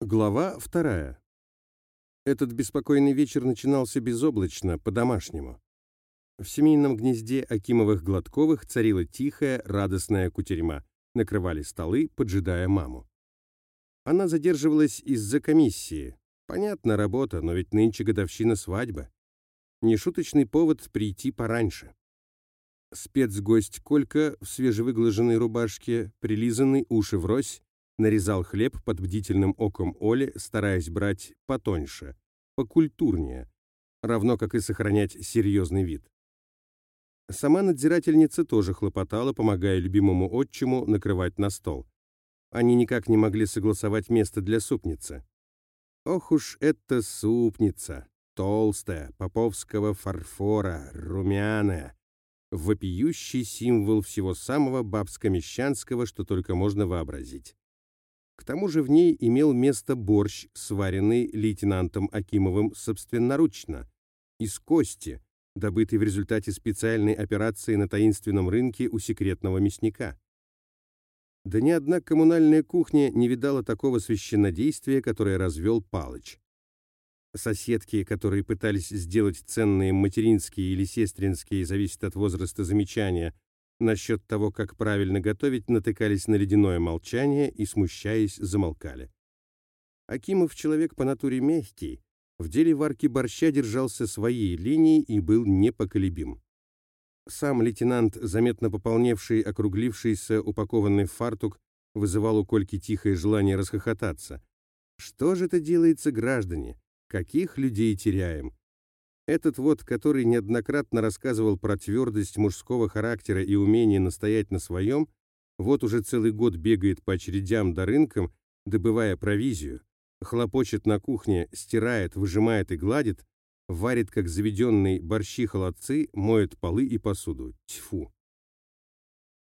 Глава вторая. Этот беспокойный вечер начинался безоблачно, по-домашнему. В семейном гнезде Акимовых-Гладковых царила тихая, радостная кутерьма. Накрывали столы, поджидая маму. Она задерживалась из-за комиссии. Понятно, работа, но ведь нынче годовщина свадьбы. Нешуточный повод прийти пораньше. Спецгость Колька в свежевыглаженной рубашке, прилизанный, уши врозь, нарезал хлеб под бдительным оком Оли, стараясь брать потоньше, покультурнее, равно как и сохранять серьезный вид. Сама надзирательница тоже хлопотала, помогая любимому отчиму накрывать на стол. Они никак не могли согласовать место для супницы. Ох уж эта супница, толстая, поповского фарфора, румяная, вопиющий символ всего самого бабско-мещанского, что только можно вообразить. К тому же в ней имел место борщ, сваренный лейтенантом Акимовым собственноручно, из кости, добытый в результате специальной операции на таинственном рынке у секретного мясника. Да ни одна коммунальная кухня не видала такого священнодействия, которое развел Палыч. Соседки, которые пытались сделать ценные материнские или сестринские, зависит от возраста замечания, насчет того, как правильно готовить, натыкались на ледяное молчание и, смущаясь, замолкали. Акимов человек по натуре мягкий, в деле варки борща держался своей линии и был непоколебим. Сам лейтенант, заметно пополневший, округлившийся, упакованный в фартук, вызывал у Кольки тихое желание расхохотаться. «Что же это делается, граждане? Каких людей теряем? Этот вот, который неоднократно рассказывал про твердость мужского характера и умение настоять на своем, вот уже целый год бегает по очередям до рынкам, добывая провизию, хлопочет на кухне, стирает, выжимает и гладит, варит, как заведенный борщи-холодцы, моет полы и посуду. Тьфу!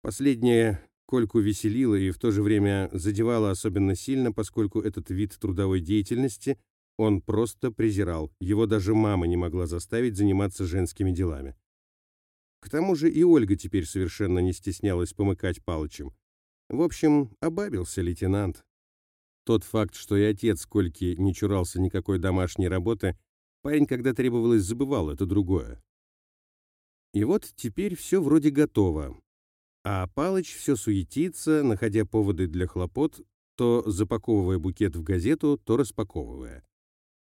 Последнее Кольку веселило и в то же время задевало особенно сильно, поскольку этот вид трудовой деятельности он просто презирал, его даже мама не могла заставить заниматься женскими делами. К тому же и Ольга теперь совершенно не стеснялась помыкать Палычем. В общем, обабился лейтенант. Тот факт, что и отец Кольки не чурался никакой домашней работы, парень, когда требовалось, забывал, это другое. И вот теперь все вроде готово. А Палыч все суетится, находя поводы для хлопот, то запаковывая букет в газету, то распаковывая.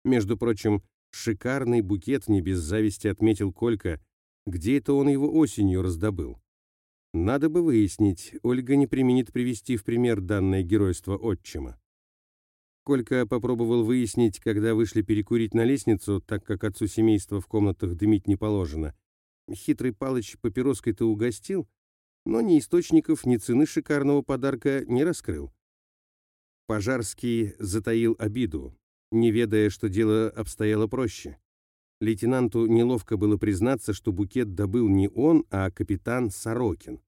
Между прочим, шикарный букет не без зависти отметил Колька, где это он его осенью раздобыл. Надо бы выяснить, Ольга не применит привести в пример данное геройство отчима. Колька попробовал выяснить, когда вышли перекурить на лестницу, так как отцу семейства в комнатах дымить не положено. Хитрый Палыч папироской-то угостил, но ни источников, ни цены шикарного подарка не раскрыл. Пожарский затаил обиду не ведая, что дело обстояло проще. Лейтенанту неловко было признаться, что букет добыл не он, а капитан Сорокин.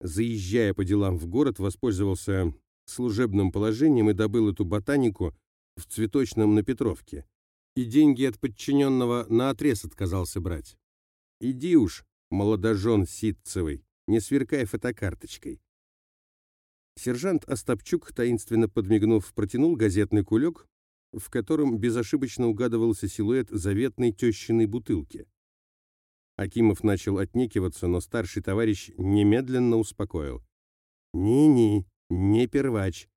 Заезжая по делам в город, воспользовался служебным положением и добыл эту ботанику в цветочном на Петровке. И деньги от подчиненного наотрез отказался брать. «Иди уж, молодожен Ситцевый, не сверкай фотокарточкой». Сержант Остапчук, таинственно подмигнув, протянул газетный кулек, в котором безошибочно угадывался силуэт заветной тещиной бутылки. Акимов начал отнекиваться, но старший товарищ немедленно успокоил. «Ни-ни, не первач,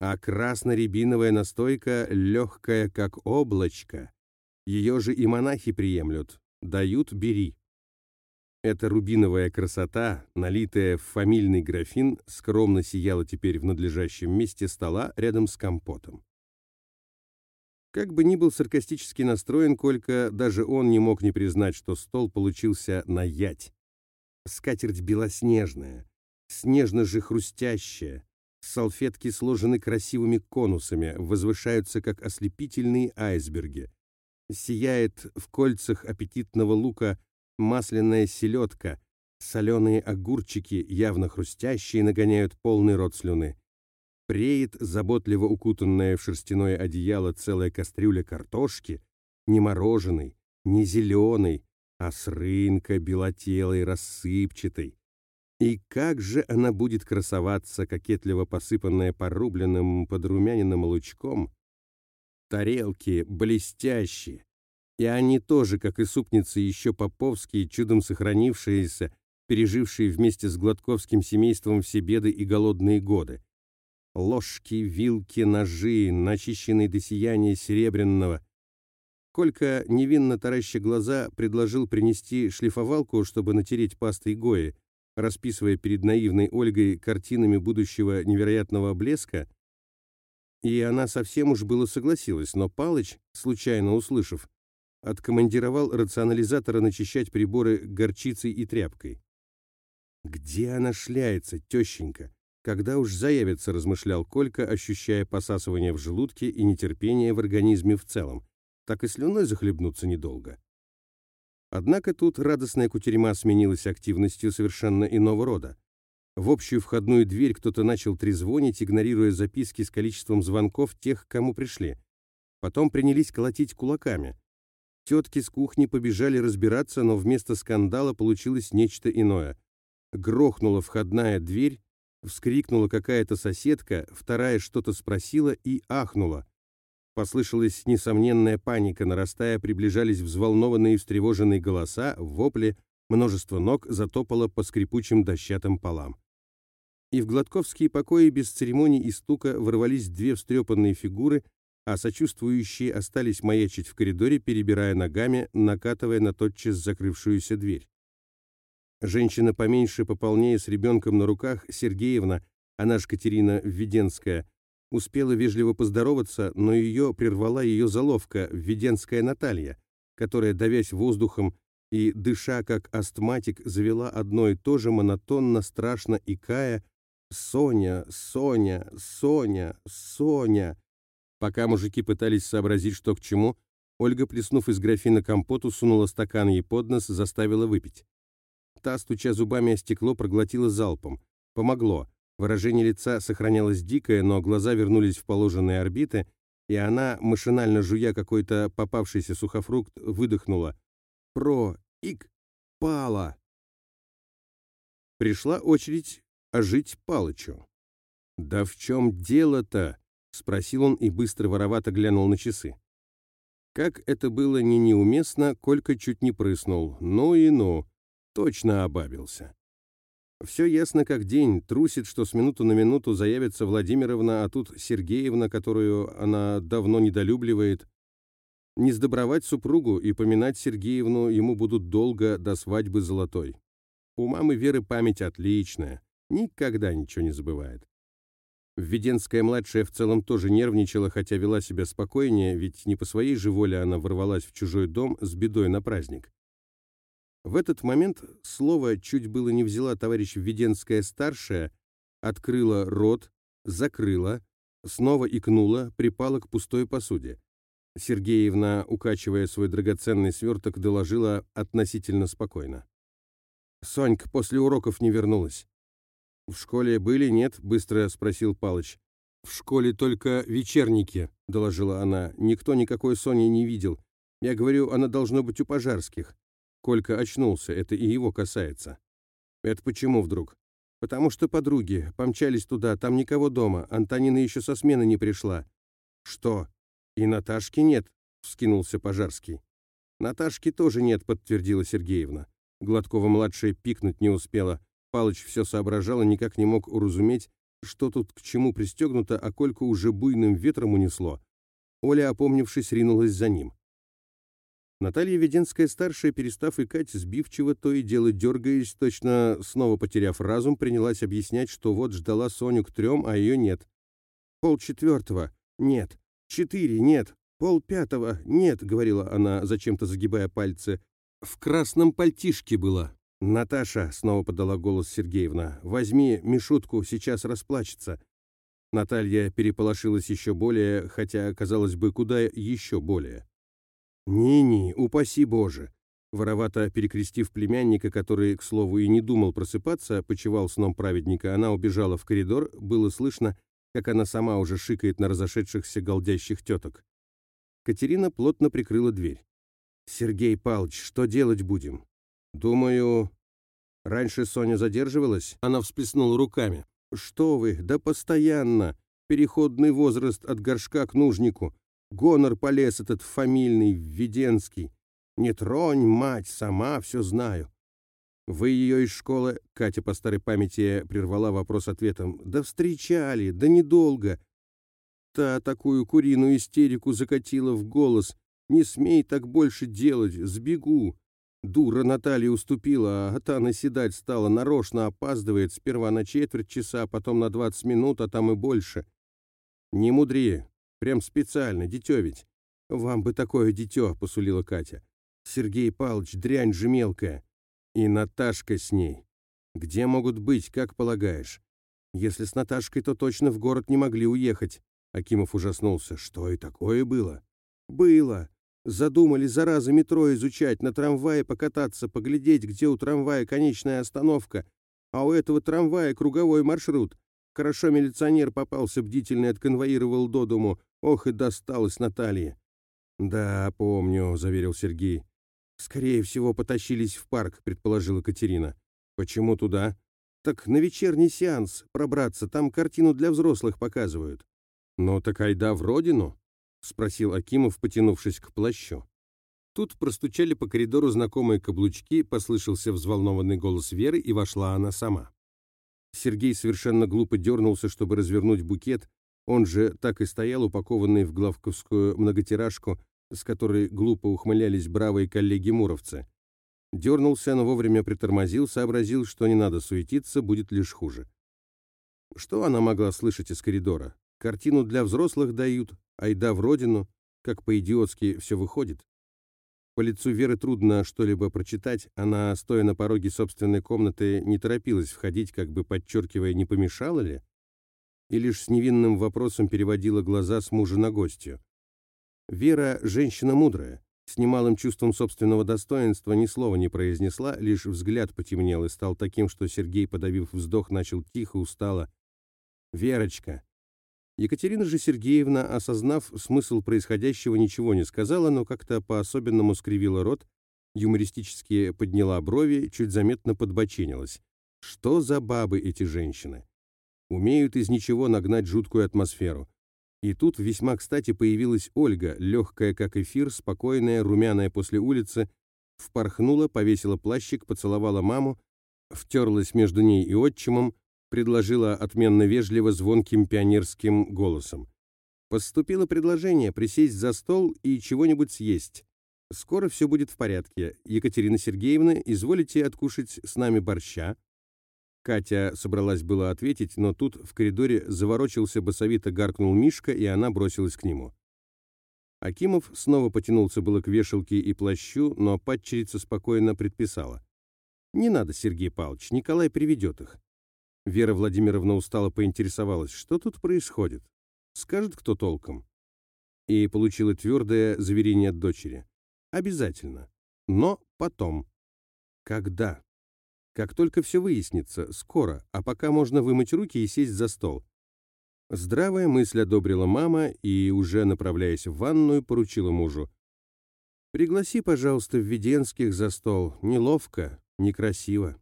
а красно-рябиновая настойка легкая, как облачко. Ее же и монахи приемлют. Дают — бери». Эта рубиновая красота, налитая в фамильный графин, скромно сияла теперь в надлежащем месте стола рядом с компотом. Как бы ни был саркастически настроен Колька, даже он не мог не признать, что стол получился на ять. Скатерть белоснежная, снежно же хрустящая, салфетки сложены красивыми конусами, возвышаются как ослепительные айсберги. Сияет в кольцах аппетитного лука масляная селедка, соленые огурчики, явно хрустящие, нагоняют полный рот слюны. Преет заботливо укутанная в шерстяное одеяло целая кастрюля картошки, не мороженой, не зеленой, а с рынка белотелой, рассыпчатой. И как же она будет красоваться, кокетливо посыпанная порубленным подрумяненным лучком, тарелки блестящие. И они тоже, как и супницы, еще поповские, чудом сохранившиеся, пережившие вместе с гладковским семейством все беды и голодные годы. Ложки, вилки, ножи, начищенные до сияния серебряного. Колька, невинно тараща глаза, предложил принести шлифовалку, чтобы натереть пастой Гои, расписывая перед наивной Ольгой картинами будущего невероятного блеска, и она совсем уж было согласилась, но Палыч, случайно услышав, откомандировал рационализатора начищать приборы горчицей и тряпкой. «Где она шляется, тещенька? Когда уж заявится?» – размышлял Колька, ощущая посасывание в желудке и нетерпение в организме в целом. Так и слюной захлебнуться недолго. Однако тут радостная кутерьма сменилась активностью совершенно иного рода. В общую входную дверь кто-то начал трезвонить, игнорируя записки с количеством звонков тех, кому пришли. Потом принялись колотить кулаками. Тетки с кухни побежали разбираться, но вместо скандала получилось нечто иное. Грохнула входная дверь, вскрикнула какая-то соседка, вторая что-то спросила и ахнула. Послышалась несомненная паника, нарастая, приближались взволнованные и встревоженные голоса, вопли, множество ног затопало по скрипучим дощатым полам. И в гладковские покои без церемоний и стука ворвались две встрепанные фигуры а сочувствующие остались маячить в коридоре, перебирая ногами, накатывая на тотчас закрывшуюся дверь. Женщина поменьше, пополнее, с ребенком на руках, Сергеевна, она ж Катерина Введенская, успела вежливо поздороваться, но ее прервала ее заловка, Введенская Наталья, которая, давясь воздухом и, дыша как астматик, завела одно и то же монотонно, страшно икая «Соня, Соня, Соня, Соня». Пока мужики пытались сообразить, что к чему, Ольга, плеснув из графина компоту, сунула стакан ей под нос, заставила выпить. Та, стуча зубами о стекло, проглотила залпом. Помогло. Выражение лица сохранялось дикое, но глаза вернулись в положенные орбиты, и она, машинально жуя какой-то попавшийся сухофрукт, выдохнула. «Про! Ик! Пала!» Пришла очередь ожить Палычу. «Да в чем дело-то?» — спросил он и быстро воровато глянул на часы. Как это было не неуместно, Колька чуть не прыснул. Ну и ну, точно обабился. Все ясно как день, трусит, что с минуту на минуту заявится Владимировна, а тут Сергеевна, которую она давно недолюбливает. Не сдобровать супругу и поминать Сергеевну ему будут долго до свадьбы золотой. У мамы Веры память отличная, никогда ничего не забывает. Введенская-младшая в целом тоже нервничала, хотя вела себя спокойнее, ведь не по своей же воле она ворвалась в чужой дом с бедой на праздник. В этот момент слово чуть было не взяла товарищ Введенская-старшая, открыла рот, закрыла, снова икнула, припала к пустой посуде. Сергеевна, укачивая свой драгоценный сверток, доложила относительно спокойно. «Сонька после уроков не вернулась. «В школе были, нет?» — быстро спросил Палыч. «В школе только вечерники», — доложила она. «Никто никакой Сони не видел. Я говорю, она должно быть у пожарских». Колька очнулся, это и его касается. «Это почему вдруг?» «Потому что подруги. Помчались туда, там никого дома. Антонина еще со смены не пришла». «Что? И Наташки нет?» — вскинулся Пожарский. «Наташки тоже нет», — подтвердила Сергеевна. Гладкова-младшая пикнуть не успела. Палыч все соображал и никак не мог уразуметь, что тут к чему пристегнуто, а Кольку уже буйным ветром унесло. Оля, опомнившись, ринулась за ним. Наталья Веденская-старшая, перестав икать, сбивчиво то и дело дергаясь, точно снова потеряв разум, принялась объяснять, что вот ждала Соню к трем, а ее нет. «Пол четвертого. Нет. Четыре. Нет. Пол пятого. Нет», — говорила она, зачем-то загибая пальцы. «В красном пальтишке была». «Наташа», — снова подала голос Сергеевна, — «возьми Мишутку, сейчас расплачется». Наталья переполошилась еще более, хотя, казалось бы, куда еще более. «Ни-ни, упаси Боже!» Воровато перекрестив племянника, который, к слову, и не думал просыпаться, почевал сном праведника, она убежала в коридор, было слышно, как она сама уже шикает на разошедшихся голдящих теток. Катерина плотно прикрыла дверь. «Сергей Палыч, что делать будем?» «Думаю...» Раньше Соня задерживалась, она всплеснула руками. «Что вы, да постоянно! Переходный возраст от горшка к нужнику. Гонор полез этот фамильный, Введенский. Не тронь, мать, сама все знаю. Вы ее из школы, Катя по старой памяти прервала вопрос ответом. Да встречали, да недолго. Та такую куриную истерику закатила в голос. Не смей так больше делать, сбегу. Дура Наталья уступила, а та наседать стала, нарочно опаздывает, сперва на четверть часа, потом на двадцать минут, а там и больше. Не мудри, прям специально, дитё ведь. Вам бы такое дитё, посулила Катя. Сергей Павлович, дрянь же мелкая. И Наташка с ней. Где могут быть, как полагаешь? Если с Наташкой, то точно в город не могли уехать. Акимов ужаснулся. Что и такое было? Было. Задумали, зараза, метро изучать, на трамвае покататься, поглядеть, где у трамвая конечная остановка, а у этого трамвая круговой маршрут. Хорошо милиционер попался, бдительный отконвоировал до дому. Ох, и досталось Наталье. «Да, помню», — заверил Сергей. «Скорее всего, потащились в парк», — предположила Катерина. «Почему туда?» «Так на вечерний сеанс пробраться, там картину для взрослых показывают». «Ну так айда в родину?» — спросил Акимов, потянувшись к плащу. Тут простучали по коридору знакомые каблучки, послышался взволнованный голос Веры, и вошла она сама. Сергей совершенно глупо дернулся, чтобы развернуть букет, он же так и стоял, упакованный в главковскую многотиражку, с которой глупо ухмылялись бравые коллеги-муровцы. Дернулся, но вовремя притормозил, сообразил, что не надо суетиться, будет лишь хуже. Что она могла слышать из коридора? Картину для взрослых дают, айда в родину, как по-идиотски все выходит. По лицу Веры трудно что-либо прочитать, она, стоя на пороге собственной комнаты, не торопилась входить, как бы подчеркивая, не помешала ли, и лишь с невинным вопросом переводила глаза с мужа на гостью. Вера – женщина мудрая, с немалым чувством собственного достоинства ни слова не произнесла, лишь взгляд потемнел и стал таким, что Сергей, подавив вздох, начал тихо, устало. «Верочка, Екатерина же Сергеевна, осознав смысл происходящего, ничего не сказала, но как-то по-особенному скривила рот, юмористически подняла брови, чуть заметно подбоченилась. Что за бабы эти женщины? Умеют из ничего нагнать жуткую атмосферу. И тут весьма кстати появилась Ольга, легкая как эфир, спокойная, румяная после улицы, впорхнула, повесила плащик, поцеловала маму, втерлась между ней и отчимом, предложила отменно вежливо звонким пионерским голосом. Поступило предложение присесть за стол и чего-нибудь съесть. Скоро все будет в порядке. Екатерина Сергеевна, изволите откушать с нами борща?» Катя собралась было ответить, но тут в коридоре заворочился басовито гаркнул Мишка, и она бросилась к нему. Акимов снова потянулся было к вешалке и плащу, но падчерица спокойно предписала. «Не надо, Сергей Павлович, Николай приведет их. Вера Владимировна устало поинтересовалась, что тут происходит. Скажет кто толком? И получила твердое заверение от дочери. Обязательно. Но потом. Когда? Как только все выяснится, скоро, а пока можно вымыть руки и сесть за стол. Здравая мысль одобрила мама и, уже направляясь в ванную, поручила мужу. «Пригласи, пожалуйста, Введенских за стол. Неловко, некрасиво».